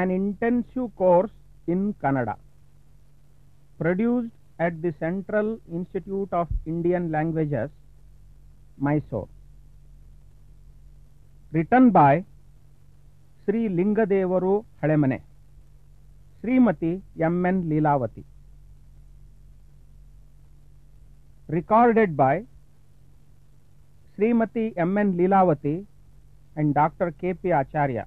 an intensive course in Kannada, produced at the Central Institute of Indian Languages, Mysore. Written by Sri Lingadevaru Halemane, Srimati M.N. Leelavati. Recorded by Srimati M.N. Leelavati and Dr. K.P. Acharya.